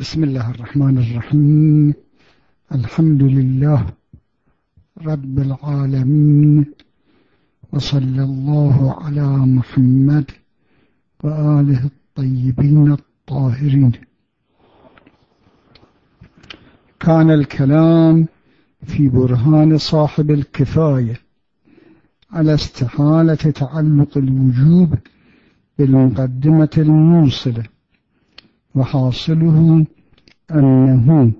بسم الله الرحمن الرحيم. الحمد لله رب العالمين. وصلى الله على محمد وآله الطيبين الطاهرين. كان الكلام في برهان صاحب الكفاية على استحالة تعلق الوجوب بالمقدمة الموصلة. وحاصله أنه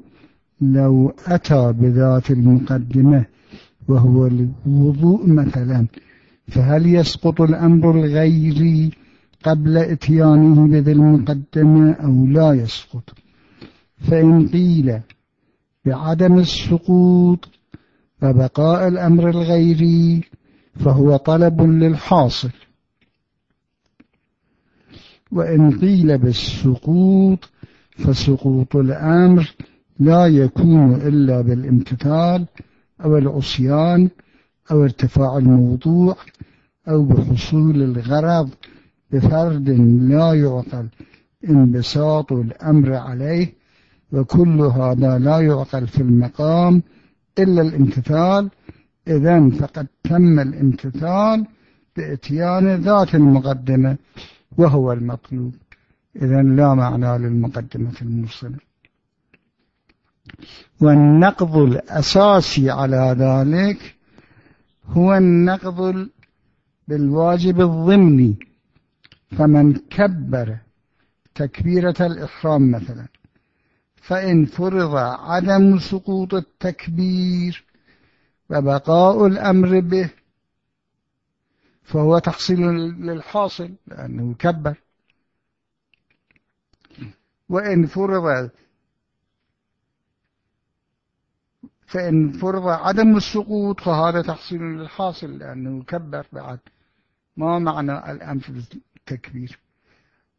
لو أتى بذات المقدمة وهو الوضوء مثلا فهل يسقط الأمر الغيري قبل إتيانه بذي المقدمة أو لا يسقط؟ فإن قيل بعدم السقوط وبقاء الأمر الغيري فهو طلب للحاصل. وإن قيل بالسقوط فسقوط الأمر لا يكون إلا بالامتثال أو العصيان أو ارتفاع الموضوع أو بحصول الغرض بفرد لا يعقل انبساط الأمر عليه وكل هذا لا يعقل في المقام إلا الامتثال. إذا فقد تم الامتثال بإتيان ذات المقدمة. وهو المطلوب. إذا لا معنى للمقدمة الموصلة والنقض الأساسي على ذلك هو النقض بالواجب الضمني فمن كبر تكبيرة الإحرام مثلا فإن فرض عدم سقوط التكبير وبقاء الأمر به فهو تحصيل للحاصل لأنه كبر وإن فرض فإن فرض عدم السقوط فهذا تحصيل للحاصل لأنه كبر بعد. ما معنى الأمر بالتكبير.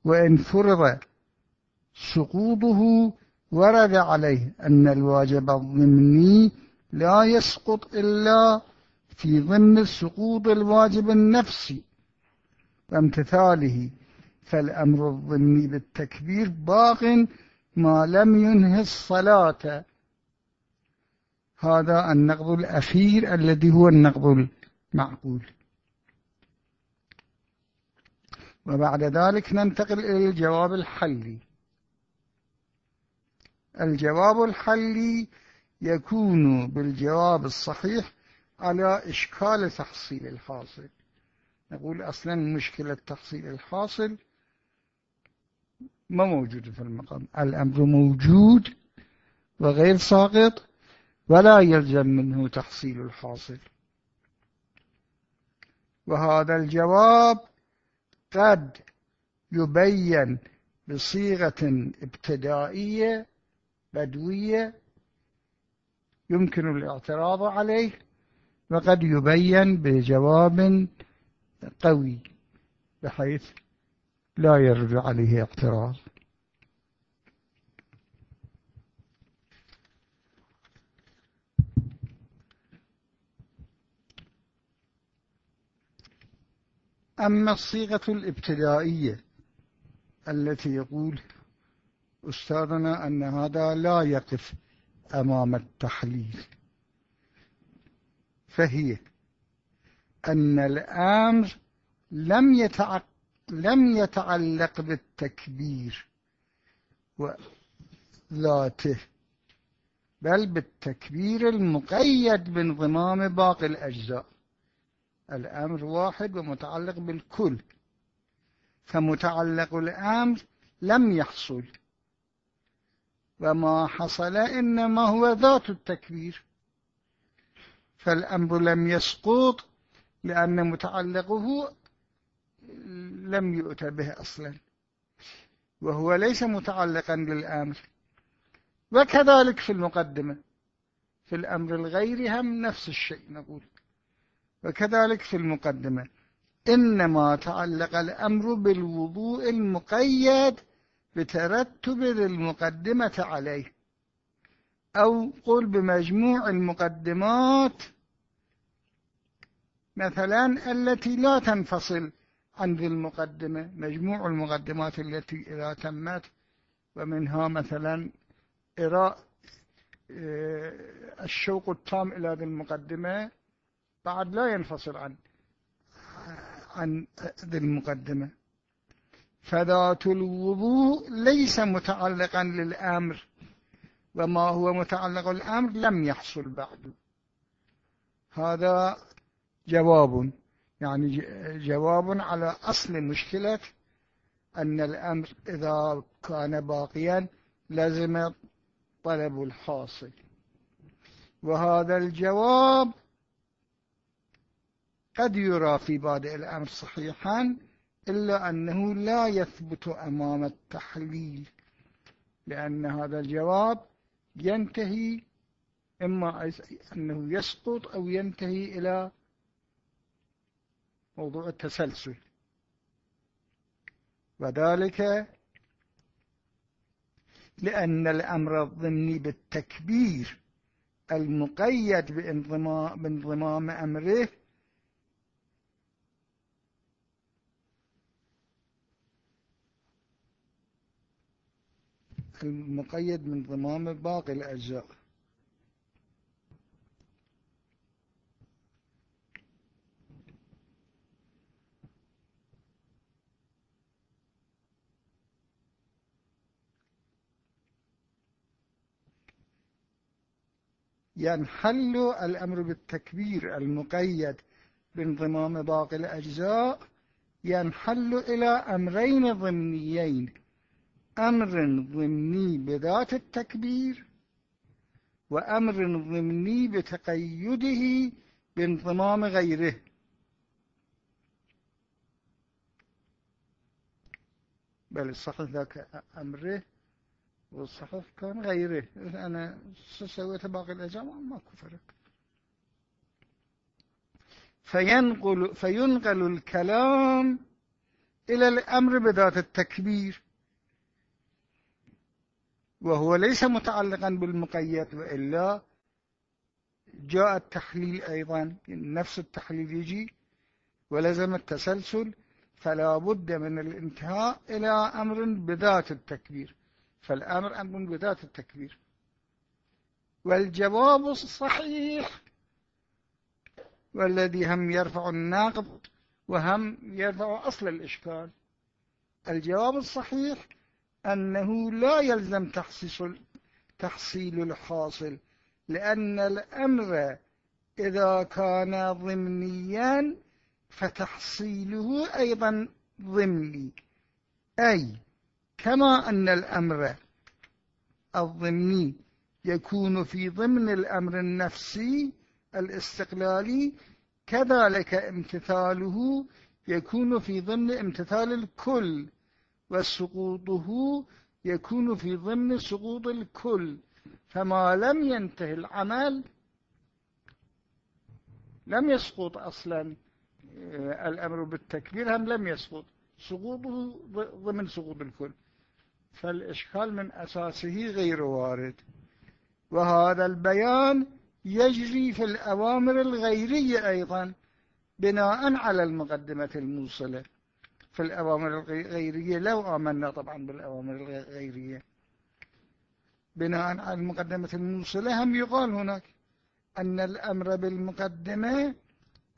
وإن فرض سقوطه ورد عليه أن الواجب الضمني لا يسقط إلا في ضمن السقوط الواجب النفسي وامتثاله فالأمر الضمني بالتكبير باق ما لم ينهي الصلاة. هذا النقض الأخير الذي هو النقض المعقول. وبعد ذلك ننتقل إلى الجواب الحلي. الجواب الحلي يكون بالجواب الصحيح على إشكال تحصيل الحاصل. نقول أصلا مشكلة تحصيل الحاصل ما موجود في المقام. الأمر موجود وغير ساقط ولا يلزم منه تحصيل الحاصل. وهذا الجواب قد يبين بصيغة ابتدائية بدوية يمكن الاعتراض عليه وقد يبين بجواب قوي بحيث لا يرد عليه اعتراض. أما الصيغة الابتدائية التي يقول أستاذنا أن هذا لا يقف أمام التحليل. فهي أن الأمر لم يتعق لم يتعلق بالتكبير وذاته بل بالتكبير المقيد بانضمام باقي الأجزاء. الأمر واحد ومتعلق بالكل فمتعلق الأمر لم يحصل وما حصل إنما هو ذات التكبير. فالأمر لم يسقط لأن متعلقه لم يؤت به أصلا وهو ليس متعلقا بالأمر. وكذلك في المقدمة في الأمر الغير هم نفس الشيء نقول. وكذلك في المقدمة إنما تعلق الأمر بالوضوء المقيد بترتب المقدمة عليه. أو قل بمجموع المقدمات مثلا التي لا تنفصل عن ذي المقدمة مجموع المقدمات التي إذا تمت ومنها مثلا إراء آه، الشوق التام إلى ذي المقدمة بعد لا ينفصل عن عن ذي المقدمة. فذات الوضوء ليس متعلقا للأمر. وما هو متعلق الأمر لم يحصل بعد. هذا جواب يعني جواب على أصل مشكلة أن الأمر إذا كان باقيا لازم طلب الحاصل. وهذا الجواب قد يرى في بادئ الأمر صحيحا إلا أنه لا يثبت أمام التحليل لأن هذا الجواب ينتهي إما أنه يسقط أو ينتهي إلى موضوع التسلسل. وذلك لأن الأمر الضمني بالتكبير المقيد بانضمام أمره المقيد من ضمام باقي الأجزاء. ينحل الأمر بالتكبير المقيد بانضمام باقي الأجزاء ينحل إلى أمرين ضمنيين. أمر ضمني بذات التكبير وأمر ضمني بتقيده بانضمام غيره. بل الصحيح ذاك أمره والصحيح كان غيره. أنا سويت باقي الأجزاء؟ ماكو فرق فينقل, فينقل الكلام إلى الأمر بذات التكبير. وهو ليس متعلقا بالمقيد وإلا جاء التحليل أيضا نفس التحليل يجي ولزم التسلسل فلا بد من الانتهاء إلى أمر بذات التكبير. فالأمر أمر بذات التكبير. والجواب الصحيح والذي هم يرفع الناقض وهم يرفع أصل الإشكال. الجواب الصحيح أنه لا يلزم تحصيل, الحاصل لأن الأمر إذا كان ضمنيا فتحصيله أيضا ضمني. أي كما أن الأمر الضمني يكون في ضمن الأمر النفسي الاستقلالي كذلك امتثاله يكون في ضمن امتثال الكل. وسقوطه يكون في ضمن سقوط الكل. فما لم ينتهي العمل لم يسقط أصلا آه، الأمر بالتكبير هم لم يسقط. سقوطه ضمن سقوط الكل. فالإشكال من أساسه غير وارد. وهذا البيان يجري في الأوامر الغيرية أيضا بناء على المقدمة الموصلة. في الأوامر الغيرية لو آمنا طبعا بالأوامر الغيرية. بناء على المقدمة الموصلة هم يقال هناك أن الأمر بالمقدمة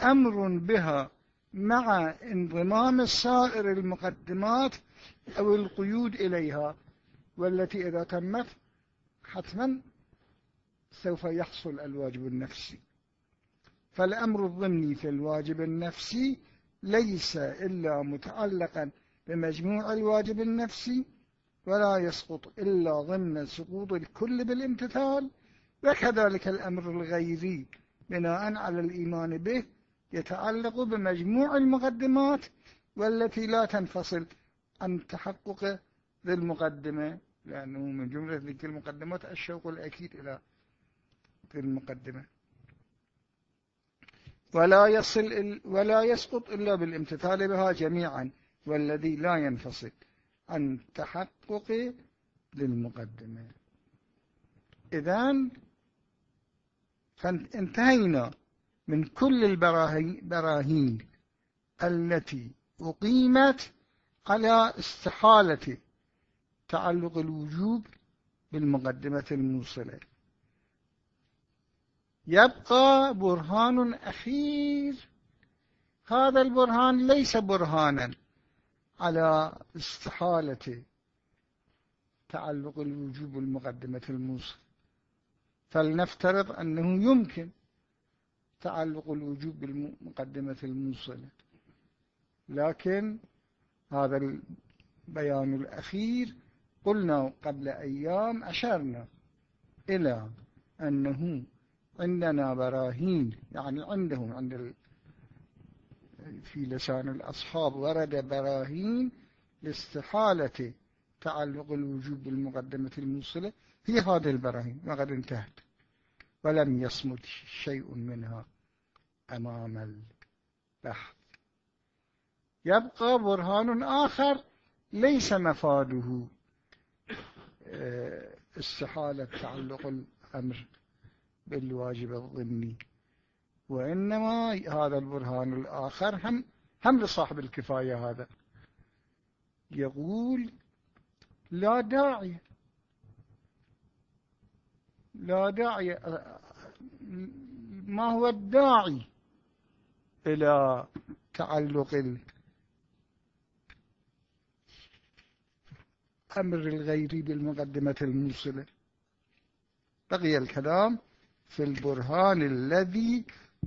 أمر بها مع انضمام سائر المقدمات أو القيود إليها والتي إذا تمت حتما سوف يحصل الواجب النفسي. فالأمر الضمني في الواجب النفسي ليس إلا متعلقا بمجموع الواجب النفسي ولا يسقط إلا ضمن سقوط الكل بالامتثال وكذلك الأمر الغيري بناء على الإيمان به يتعلق بمجموع المقدمات والتي لا تنفصل عن تحقق ذي المقدمة لأنه من جملة ذيك المقدمات الشوق الأكيد إلى ذي المقدمة. ولا يصل ولا يسقط إلا بالامتثال بها جميعا والذي لا ينفصل عن تحقق للمقدمة. إذن فانتهينا من كل البراهين التي أقيمت على استحالة تعلق الوجوب بالمقدمة الموصلة. يبقى برهان أخير. هذا البرهان ليس برهانا على استحالة تعلق الوجوب بالمقدمة الموصلة فلنفترض أنه يمكن تعلق الوجوب بالمقدمة الموصلة لكن هذا البيان الأخير قلنا قبل أيام أشرنا إلى أنه عندنا براهين يعني عندهم عند في لسان الأصحاب ورد براهين لاستحالة تعلق الوجوب بالمقدمة الموصلة. هي هذه البراهين وقد انتهت. ولم يصمد شيء منها أمام البحث. يبقى برهان آخر ليس مفاده آه، استحالة تعلق الأمر. بالواجب الضمني. وإنما هذا البرهان الآخر هم هم لصاحب الكفاية هذا. يقول لا داعي لا داعي ما هو الداعي إلى تعلق الأمر الغيري بالمقدمة الموصلة؟ بقي الكلام. في البرهان الذي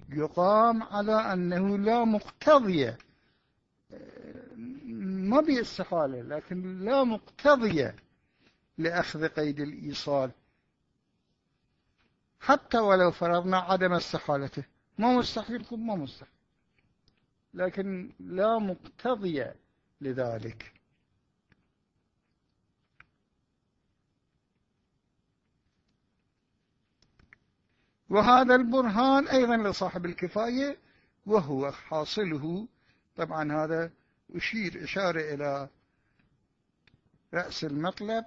يقام على أنه لا مقتضية ما باستحالة لكن لا مقتضية لأخذ قيد الإيصال. حتى ولو فرضنا عدم استحالته ما مستحيل ما مستحيل لكن لا مقتضية لذلك. وهذا البرهان أيضا لصاحب الكفاية وهو حاصله. طبعا هذا أشير إشارة إلى رأس المطلب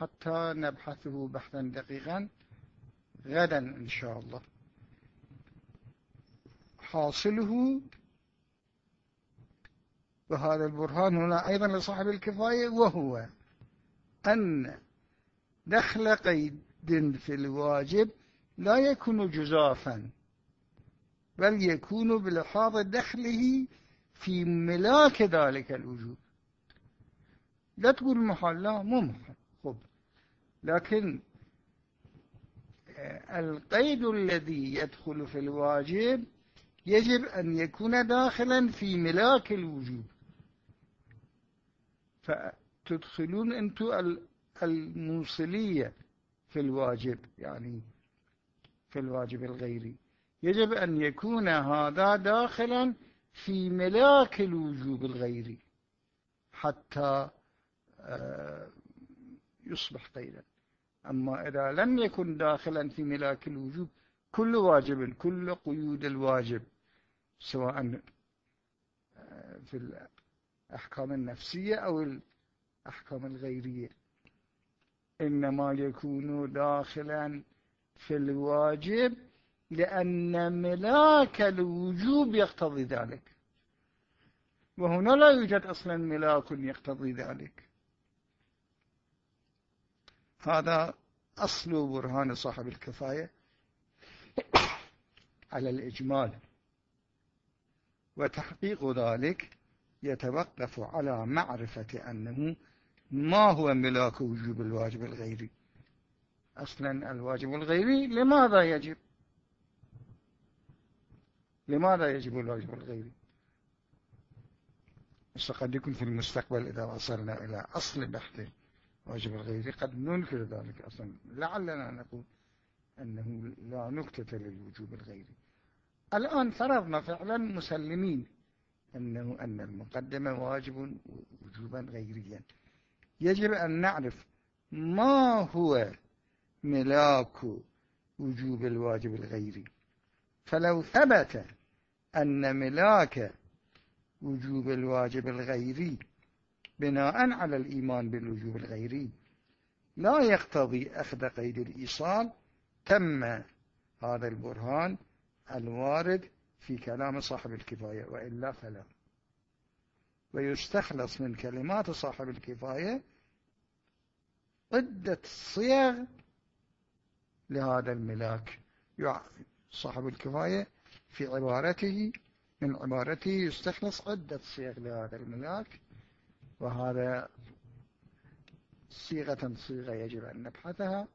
حتى نبحثه بحثا دقيقا. غدا إن شاء الله. حاصله. وهذا البرهان هنا أيضا لصاحب الكفاية وهو أن دخل قيد في الواجب لا يكون جزافا بل يكون بلحاظ دخله في ملاك ذلك الوجود. لا تقول محال لا مو محال. خب. لكن آه، القيد الذي يدخل في الواجب يجب أن يكون داخلا في ملاك الوجود. فتدخلون أنتم الموصلية في الواجب يعني في الواجب الغيري يجب أن يكون هذا داخلا في ملاك الوجوب الغيري حتى آه، يصبح قيدا أما إذا لم يكن داخلا في ملاك الوجوب كل واجب كل قيود الواجب سواء آه، في الأحكام النفسية أو الأحكام الغيرية. إنما يكون داخلا في الواجب لأن ملاك الوجوب يقتضي ذلك. وهنا لا يوجد أصلا ملاك يقتضي ذلك. هذا أصل برهان صاحب الكفاية على الإجمال. وتحقيق ذلك يتوقف على معرفة أنه ما هو ملاك وجوب الواجب الغيري. أصلا الواجب الغيري لماذا يجب؟ لماذا يجب الواجب الغيري قد يكون في المستقبل إذا وصلنا إلى أصل بحث الواجب الغيري قد ننكر ذلك أصلا. لعلنا نقول أنه لا نكتة للوجوب الغيري الآن فرضنا فعلا مسلمين أنه أن المقدمة واجب وجوبا غيريا. يجب أن نعرف ما هو ملاك وجوب الواجب الغيري فلو ثبت أن ملاك وجوب الواجب الغيري بناء على الإيمان بالوجوب الغيري لا يقتضي أخذ قيد الإيصال تم هذا البرهان الوارد في كلام صاحب الكفاية وإلا فلا. ويستخلص من كلمات صاحب الكفاية عدة صيغ لهذا الملاك. صاحب الكفاية في عبارته من عبارته يستخلص عدة صيغ لهذا الملاك وهذا صيغة صيغة يجب أن نبحثها.